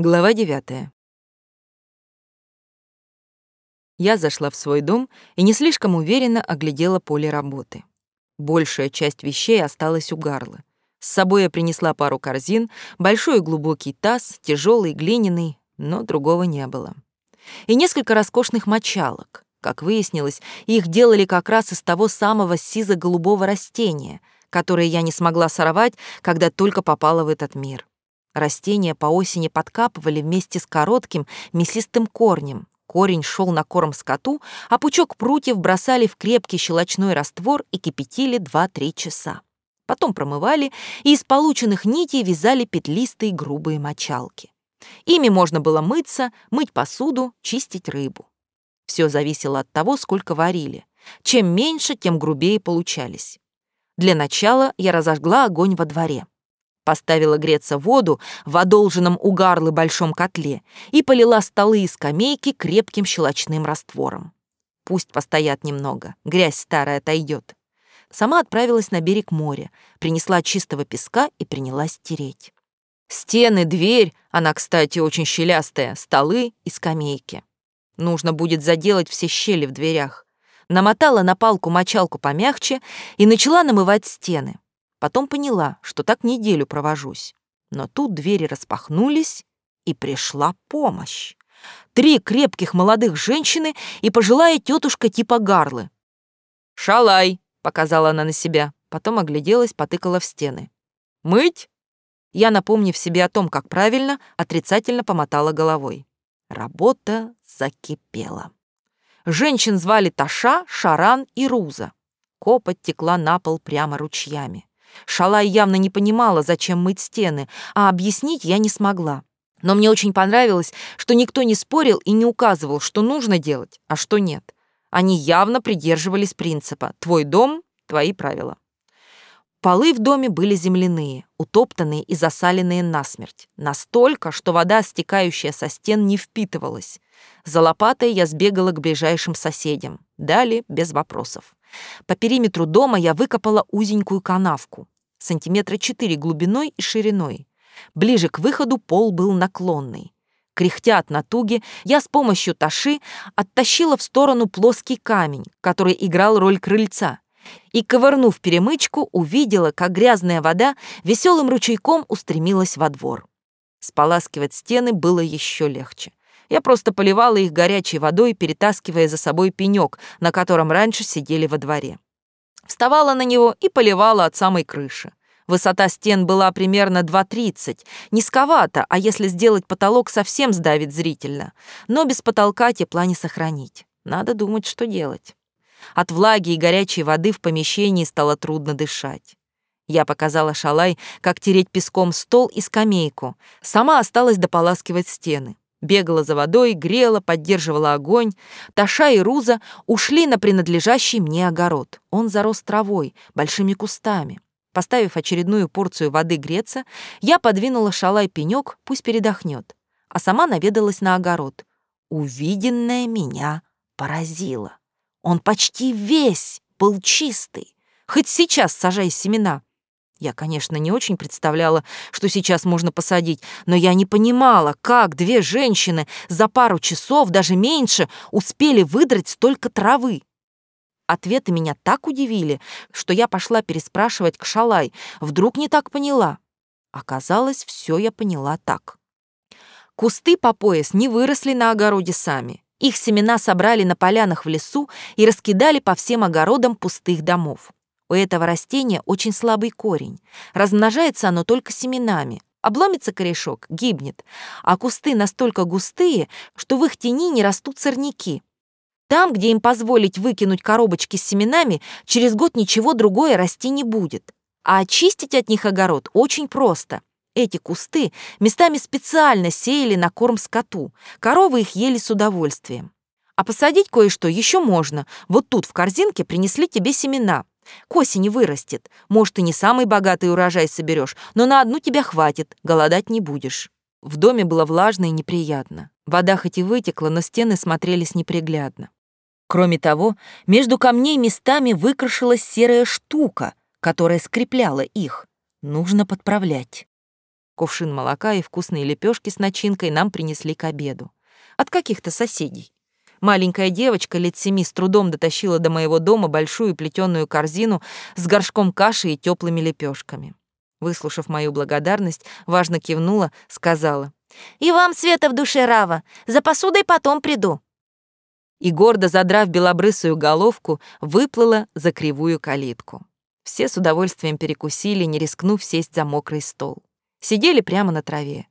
Глава девятая. Я зашла в свой дом и не слишком уверенно оглядела поле работы. Большая часть вещей осталась у Гарлы. С собой я принесла пару корзин, большой и глубокий таз, тяжелый, глиняный, но другого не было. И несколько роскошных мочалок. Как выяснилось, их делали как раз из того самого сизо-голубого растения, которое я не смогла сорвать, когда только попала в этот мир. Растения по осени подкапывали вместе с коротким мясистым корнем. Корень шел на корм скоту, а пучок прутьев бросали в крепкий щелочной раствор и кипятили 2-3 часа. Потом промывали и из полученных нитей вязали петлистые грубые мочалки. Ими можно было мыться, мыть посуду, чистить рыбу. Все зависело от того, сколько варили. Чем меньше, тем грубее получались. Для начала я разожгла огонь во дворе поставила греться воду в одолженном у гарлы большом котле и полила столы и скамейки крепким щелочным раствором. Пусть постоят немного, грязь старая отойдет. Сама отправилась на берег моря, принесла чистого песка и принялась тереть. Стены, дверь, она, кстати, очень щелястая, столы и скамейки. Нужно будет заделать все щели в дверях. Намотала на палку мочалку помягче и начала намывать стены. Потом поняла, что так неделю провожусь. Но тут двери распахнулись, и пришла помощь. Три крепких молодых женщины и пожилая тетушка типа Гарлы. «Шалай!» — показала она на себя, потом огляделась, потыкала в стены. «Мыть?» Я, напомнив себе о том, как правильно, отрицательно помотала головой. Работа закипела. Женщин звали Таша, Шаран и Руза. Копоть текла на пол прямо ручьями. Шалай явно не понимала, зачем мыть стены, а объяснить я не смогла. Но мне очень понравилось, что никто не спорил и не указывал, что нужно делать, а что нет. Они явно придерживались принципа «твой дом, твои правила». Полы в доме были земляные, утоптанные и засаленные насмерть. Настолько, что вода, стекающая со стен, не впитывалась. За лопатой я сбегала к ближайшим соседям. Дали без вопросов. По периметру дома я выкопала узенькую канавку, сантиметра четыре глубиной и шириной. Ближе к выходу пол был наклонный. Кряхтя от натуги, я с помощью таши оттащила в сторону плоский камень, который играл роль крыльца, и, ковырнув перемычку, увидела, как грязная вода веселым ручейком устремилась во двор. Споласкивать стены было еще легче. Я просто поливала их горячей водой, перетаскивая за собой пенек, на котором раньше сидели во дворе. Вставала на него и поливала от самой крыши. Высота стен была примерно 2,30. Низковато, а если сделать потолок, совсем сдавит зрительно. Но без потолка тепла не сохранить. Надо думать, что делать. От влаги и горячей воды в помещении стало трудно дышать. Я показала Шалай, как тереть песком стол и скамейку. Сама осталась дополаскивать стены. Бегала за водой, грела, поддерживала огонь. Таша и Руза ушли на принадлежащий мне огород. Он зарос травой, большими кустами. Поставив очередную порцию воды греться, я подвинула шалай пенек, пусть передохнет, а сама наведалась на огород. Увиденное меня поразило. Он почти весь был чистый. Хоть сейчас сажай семена. Я, конечно, не очень представляла, что сейчас можно посадить, но я не понимала, как две женщины за пару часов, даже меньше, успели выдрать столько травы. Ответы меня так удивили, что я пошла переспрашивать к Шалай. Вдруг не так поняла. Оказалось, все я поняла так. Кусты по пояс не выросли на огороде сами. Их семена собрали на полянах в лесу и раскидали по всем огородам пустых домов. У этого растения очень слабый корень. Размножается оно только семенами. Обломится корешок, гибнет, а кусты настолько густые, что в их тени не растут сорняки. Там, где им позволить выкинуть коробочки с семенами, через год ничего другое расти не будет. А очистить от них огород очень просто. Эти кусты местами специально сеяли на корм скоту. Коровы их ели с удовольствием. А посадить кое-что еще можно. Вот тут в корзинке принесли тебе семена. К осени вырастет. Может, и не самый богатый урожай соберешь, но на одну тебя хватит, голодать не будешь. В доме было влажно и неприятно. Вода хоть и вытекла, но стены смотрелись неприглядно. Кроме того, между камней местами выкрашилась серая штука, которая скрепляла их. Нужно подправлять. Кувшин молока и вкусные лепешки с начинкой нам принесли к обеду. От каких-то соседей. Маленькая девочка лет семи с трудом дотащила до моего дома большую плетеную корзину с горшком каши и теплыми лепешками. Выслушав мою благодарность, важно кивнула, сказала. «И вам, Света, в душе рава. За посудой потом приду». И, гордо задрав белобрысую головку, выплыла за кривую калитку. Все с удовольствием перекусили, не рискнув сесть за мокрый стол. Сидели прямо на траве.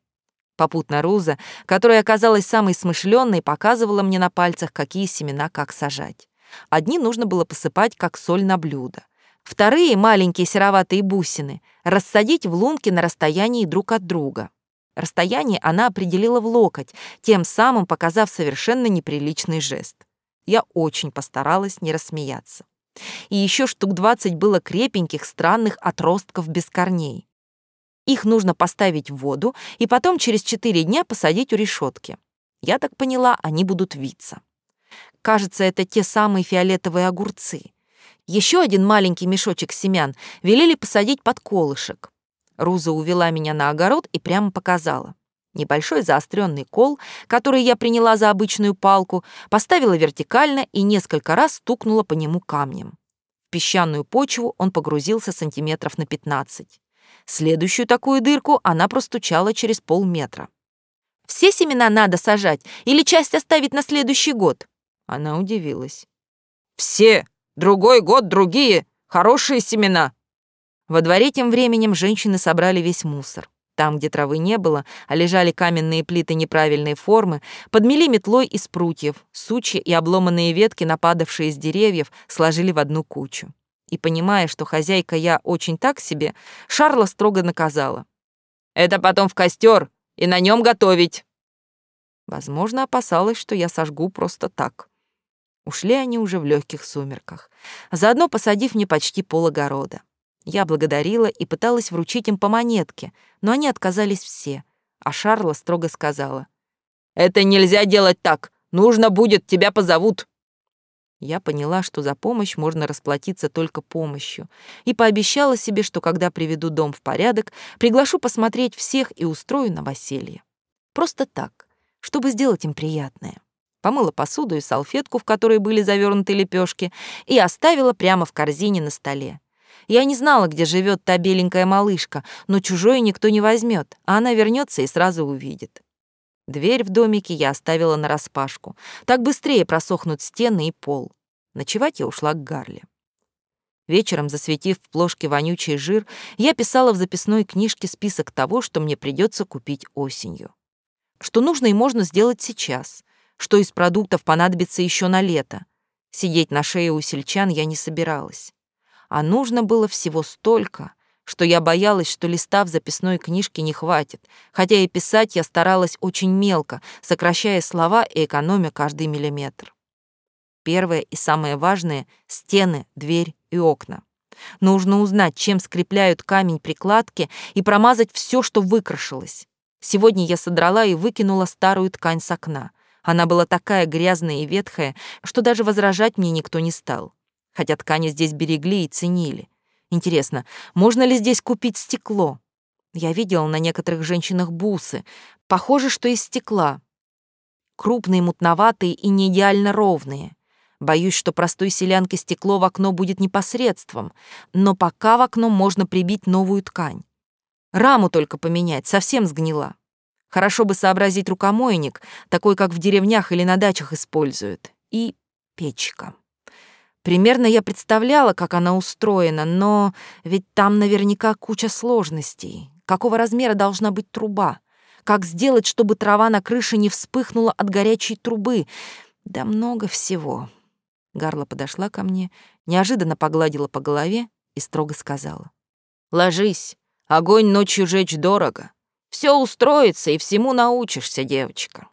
Попутно Руза, которая оказалась самой смышленной, показывала мне на пальцах, какие семена как сажать. Одни нужно было посыпать, как соль на блюдо. Вторые, маленькие сероватые бусины, рассадить в лунки на расстоянии друг от друга. Расстояние она определила в локоть, тем самым показав совершенно неприличный жест. Я очень постаралась не рассмеяться. И еще штук двадцать было крепеньких, странных отростков без корней. Их нужно поставить в воду и потом через четыре дня посадить у решетки. Я так поняла, они будут виться. Кажется, это те самые фиолетовые огурцы. Еще один маленький мешочек семян велели посадить под колышек. Руза увела меня на огород и прямо показала. Небольшой заостренный кол, который я приняла за обычную палку, поставила вертикально и несколько раз стукнула по нему камнем. В песчаную почву он погрузился сантиметров на 15. Следующую такую дырку она простучала через полметра. «Все семена надо сажать или часть оставить на следующий год?» Она удивилась. «Все! Другой год другие! Хорошие семена!» Во дворе тем временем женщины собрали весь мусор. Там, где травы не было, а лежали каменные плиты неправильной формы, подмели метлой из прутьев, сучья и обломанные ветки, нападавшие с деревьев, сложили в одну кучу. И, понимая, что хозяйка я очень так себе, Шарла строго наказала. «Это потом в костер и на нем готовить!» Возможно, опасалась, что я сожгу просто так. Ушли они уже в легких сумерках, заодно посадив мне почти пол огорода. Я благодарила и пыталась вручить им по монетке, но они отказались все, а Шарла строго сказала. «Это нельзя делать так! Нужно будет, тебя позовут!» Я поняла, что за помощь можно расплатиться только помощью, и пообещала себе, что когда приведу дом в порядок, приглашу посмотреть всех и устрою новоселье. Просто так, чтобы сделать им приятное. Помыла посуду и салфетку, в которой были завернуты лепешки, и оставила прямо в корзине на столе. Я не знала, где живет та беленькая малышка, но чужое никто не возьмет, а она вернется и сразу увидит. Дверь в домике я оставила нараспашку. Так быстрее просохнут стены и пол. Ночевать я ушла к Гарле. Вечером, засветив в плошке вонючий жир, я писала в записной книжке список того, что мне придется купить осенью. Что нужно и можно сделать сейчас. Что из продуктов понадобится еще на лето. Сидеть на шее у сельчан я не собиралась. А нужно было всего столько, что я боялась, что листа в записной книжке не хватит, хотя и писать я старалась очень мелко, сокращая слова и экономя каждый миллиметр. Первое и самое важное — стены, дверь и окна. Нужно узнать, чем скрепляют камень прикладки и промазать все, что выкрашилось. Сегодня я содрала и выкинула старую ткань с окна. Она была такая грязная и ветхая, что даже возражать мне никто не стал. Хотя ткани здесь берегли и ценили. Интересно, можно ли здесь купить стекло? Я видела на некоторых женщинах бусы. Похоже, что из стекла. Крупные, мутноватые и не идеально ровные. Боюсь, что простой селянке стекло в окно будет непосредством, но пока в окно можно прибить новую ткань. Раму только поменять, совсем сгнила. Хорошо бы сообразить рукомойник, такой, как в деревнях или на дачах используют. И печка. Примерно я представляла, как она устроена, но ведь там наверняка куча сложностей. Какого размера должна быть труба? Как сделать, чтобы трава на крыше не вспыхнула от горячей трубы? Да много всего. Гарла подошла ко мне, неожиданно погладила по голове и строго сказала. «Ложись, огонь ночью жечь дорого. Все устроится и всему научишься, девочка».